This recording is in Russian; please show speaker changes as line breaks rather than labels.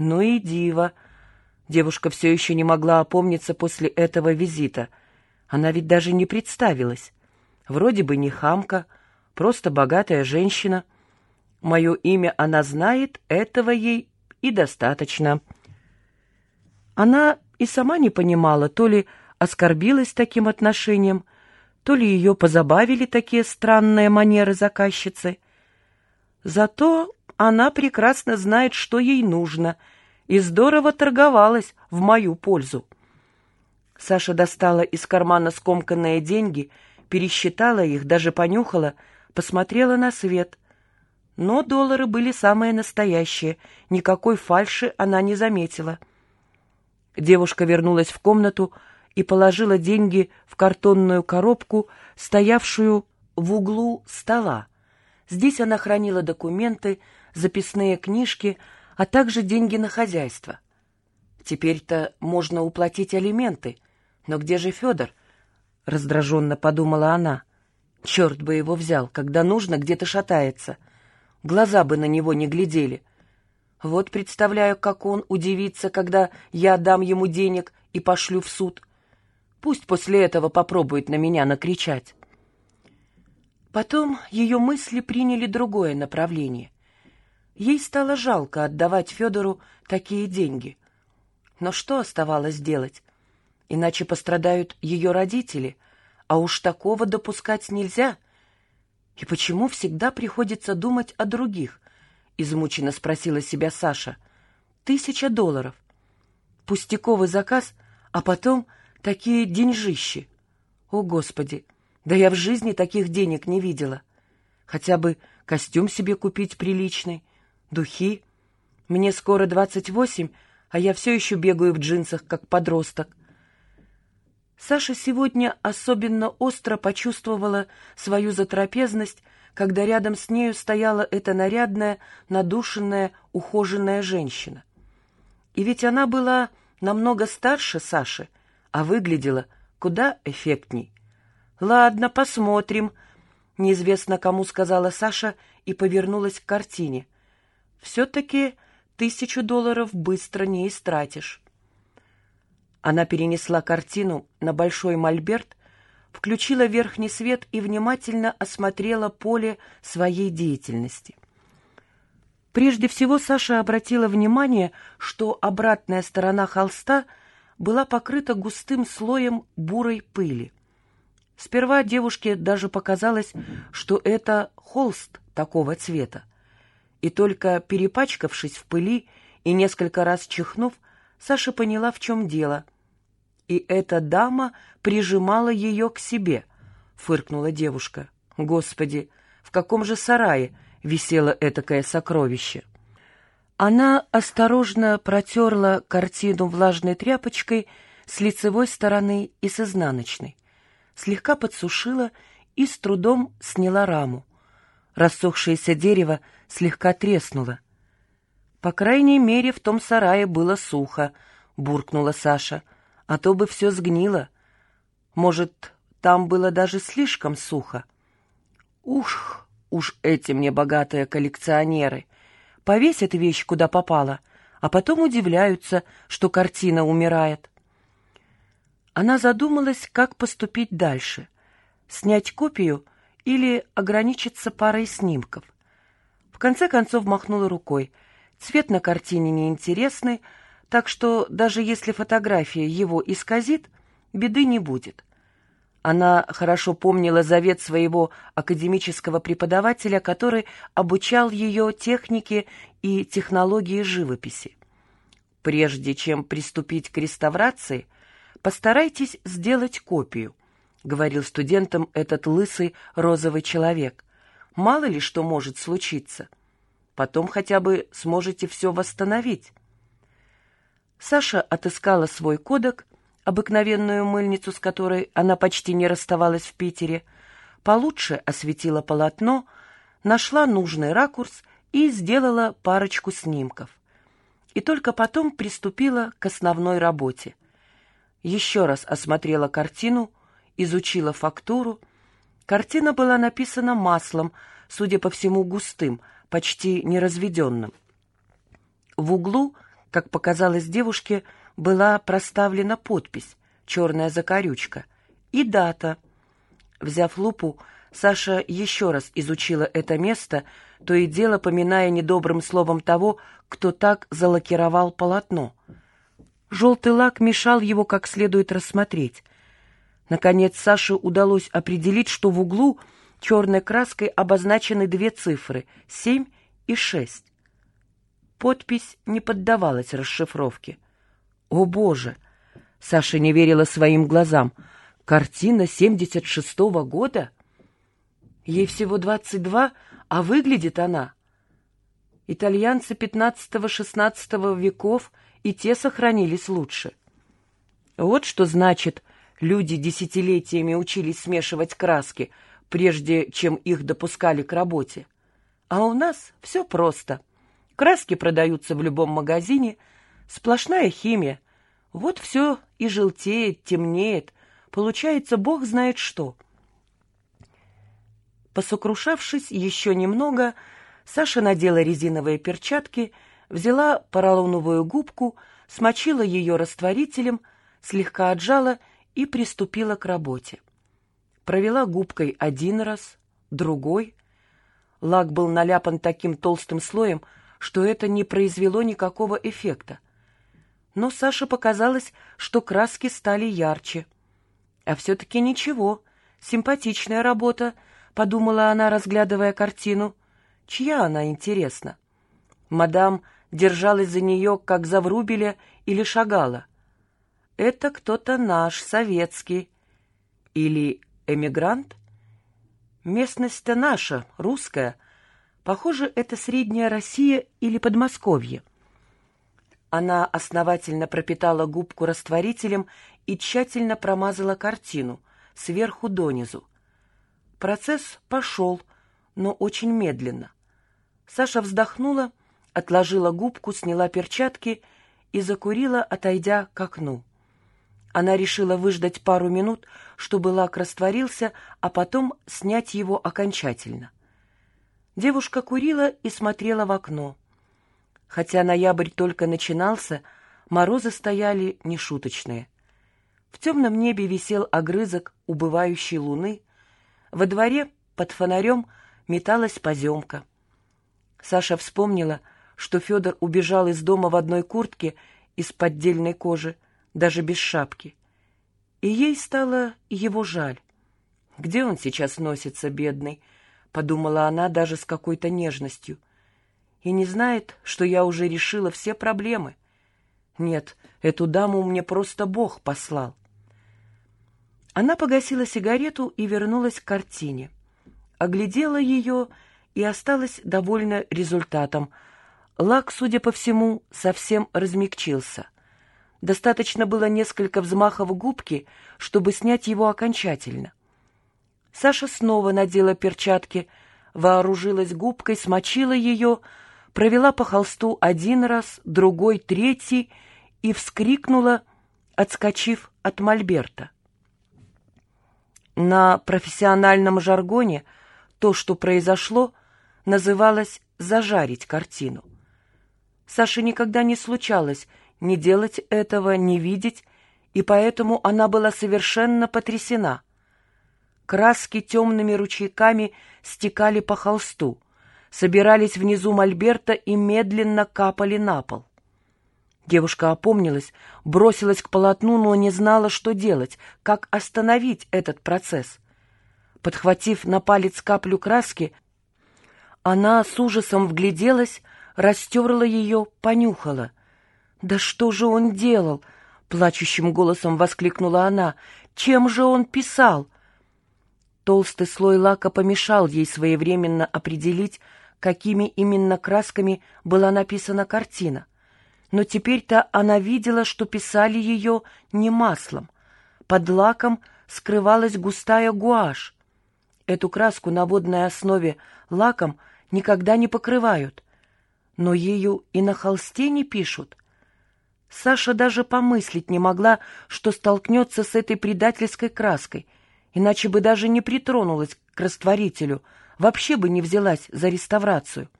Ну и диво. Девушка все еще не могла опомниться после этого визита. Она ведь даже не представилась. Вроде бы не хамка, просто богатая женщина. Мое имя она знает, этого ей и достаточно. Она и сама не понимала, то ли оскорбилась таким отношением, то ли ее позабавили такие странные манеры заказчицы. Зато она прекрасно знает, что ей нужно, и здорово торговалась в мою пользу. Саша достала из кармана скомканные деньги, пересчитала их, даже понюхала, посмотрела на свет. Но доллары были самые настоящие, никакой фальши она не заметила. Девушка вернулась в комнату и положила деньги в картонную коробку, стоявшую в углу стола. Здесь она хранила документы, записные книжки, а также деньги на хозяйство. Теперь-то можно уплатить алименты. Но где же Федор? Раздраженно подумала она. Черт бы его взял, когда нужно, где-то шатается. Глаза бы на него не глядели. Вот представляю, как он удивится, когда я дам ему денег и пошлю в суд. Пусть после этого попробует на меня накричать. Потом ее мысли приняли другое направление. Ей стало жалко отдавать Федору такие деньги. Но что оставалось делать? Иначе пострадают ее родители, а уж такого допускать нельзя. И почему всегда приходится думать о других? Измученно спросила себя Саша. Тысяча долларов. Пустяковый заказ, а потом такие деньжищи. О, Господи! Да я в жизни таких денег не видела. Хотя бы костюм себе купить приличный, духи. Мне скоро двадцать восемь, а я все еще бегаю в джинсах, как подросток. Саша сегодня особенно остро почувствовала свою затрапезность, когда рядом с нею стояла эта нарядная, надушенная, ухоженная женщина. И ведь она была намного старше Саши, а выглядела куда эффектней. «Ладно, посмотрим», — неизвестно кому сказала Саша и повернулась к картине. «Все-таки тысячу долларов быстро не истратишь». Она перенесла картину на большой мольберт, включила верхний свет и внимательно осмотрела поле своей деятельности. Прежде всего Саша обратила внимание, что обратная сторона холста была покрыта густым слоем бурой пыли. Сперва девушке даже показалось, что это холст такого цвета. И только перепачкавшись в пыли и несколько раз чихнув, Саша поняла, в чем дело. И эта дама прижимала ее к себе, фыркнула девушка. Господи, в каком же сарае висело этакое сокровище? Она осторожно протерла картину влажной тряпочкой с лицевой стороны и с изнаночной слегка подсушила и с трудом сняла раму. Рассохшееся дерево слегка треснуло. «По крайней мере, в том сарае было сухо», — буркнула Саша, — «а то бы все сгнило. Может, там было даже слишком сухо?» «Ух, уж эти мне богатые коллекционеры! Повесят вещь, куда попало, а потом удивляются, что картина умирает. Она задумалась, как поступить дальше. Снять копию или ограничиться парой снимков. В конце концов махнула рукой. Цвет на картине неинтересный, так что даже если фотография его исказит, беды не будет. Она хорошо помнила завет своего академического преподавателя, который обучал ее технике и технологии живописи. Прежде чем приступить к реставрации – «Постарайтесь сделать копию», — говорил студентам этот лысый розовый человек. «Мало ли что может случиться. Потом хотя бы сможете все восстановить». Саша отыскала свой кодек, обыкновенную мыльницу, с которой она почти не расставалась в Питере, получше осветила полотно, нашла нужный ракурс и сделала парочку снимков. И только потом приступила к основной работе еще раз осмотрела картину, изучила фактуру. Картина была написана маслом, судя по всему, густым, почти неразведенным. В углу Как показалось девушке, была проставлена подпись, черная закорючка, и дата. Взяв лупу, Саша еще раз изучила это место, то и дело поминая недобрым словом того, кто так залакировал полотно. Желтый лак мешал его как следует рассмотреть. Наконец Саше удалось определить, что в углу черной краской обозначены две цифры — семь и шесть. Подпись не поддавалась расшифровке. «О, Боже!» — Саша не верила своим глазам. «Картина семьдесят шестого года?» Ей всего двадцать два, а выглядит она. Итальянцы пятнадцатого-шестнадцатого веков и те сохранились лучше. Вот что значит, люди десятилетиями учились смешивать краски, прежде чем их допускали к работе. А у нас все просто. Краски продаются в любом магазине, сплошная химия. Вот все и желтеет, темнеет, получается бог знает что — Посокрушавшись еще немного, Саша надела резиновые перчатки, взяла поролоновую губку, смочила ее растворителем, слегка отжала и приступила к работе. Провела губкой один раз, другой. Лак был наляпан таким толстым слоем, что это не произвело никакого эффекта. Но Саше показалось, что краски стали ярче. А все-таки ничего, симпатичная работа —— подумала она, разглядывая картину. «Чья она, интересно?» Мадам держалась за нее, как за врубеля, или шагала. «Это кто-то наш, советский. Или эмигрант?» «Местность-то наша, русская. Похоже, это Средняя Россия или Подмосковье». Она основательно пропитала губку растворителем и тщательно промазала картину, сверху донизу. Процесс пошел, но очень медленно. Саша вздохнула, отложила губку, сняла перчатки и закурила, отойдя к окну. Она решила выждать пару минут, чтобы лак растворился, а потом снять его окончательно. Девушка курила и смотрела в окно. Хотя ноябрь только начинался, морозы стояли нешуточные. В темном небе висел огрызок убывающей луны, во дворе под фонарем металась поземка. Саша вспомнила, что Федор убежал из дома в одной куртке из поддельной кожи, даже без шапки. И ей стало его жаль. «Где он сейчас носится, бедный?» — подумала она даже с какой-то нежностью. «И не знает, что я уже решила все проблемы. Нет, эту даму мне просто Бог послал. Она погасила сигарету и вернулась к картине. Оглядела ее и осталась довольна результатом. Лак, судя по всему, совсем размягчился. Достаточно было несколько взмахов губки, чтобы снять его окончательно. Саша снова надела перчатки, вооружилась губкой, смочила ее, провела по холсту один раз, другой, третий и вскрикнула, отскочив от мольберта. На профессиональном жаргоне то, что произошло, называлось «зажарить картину». Саше никогда не случалось ни делать этого, ни видеть, и поэтому она была совершенно потрясена. Краски темными ручейками стекали по холсту, собирались внизу мольберта и медленно капали на пол. Девушка опомнилась, бросилась к полотну, но не знала, что делать, как остановить этот процесс. Подхватив на палец каплю краски, она с ужасом вгляделась, растерла ее, понюхала. «Да что же он делал?» — плачущим голосом воскликнула она. «Чем же он писал?» Толстый слой лака помешал ей своевременно определить, какими именно красками была написана картина но теперь-то она видела, что писали ее не маслом. Под лаком скрывалась густая гуашь. Эту краску на водной основе лаком никогда не покрывают, но ею и на холсте не пишут. Саша даже помыслить не могла, что столкнется с этой предательской краской, иначе бы даже не притронулась к растворителю, вообще бы не взялась за реставрацию.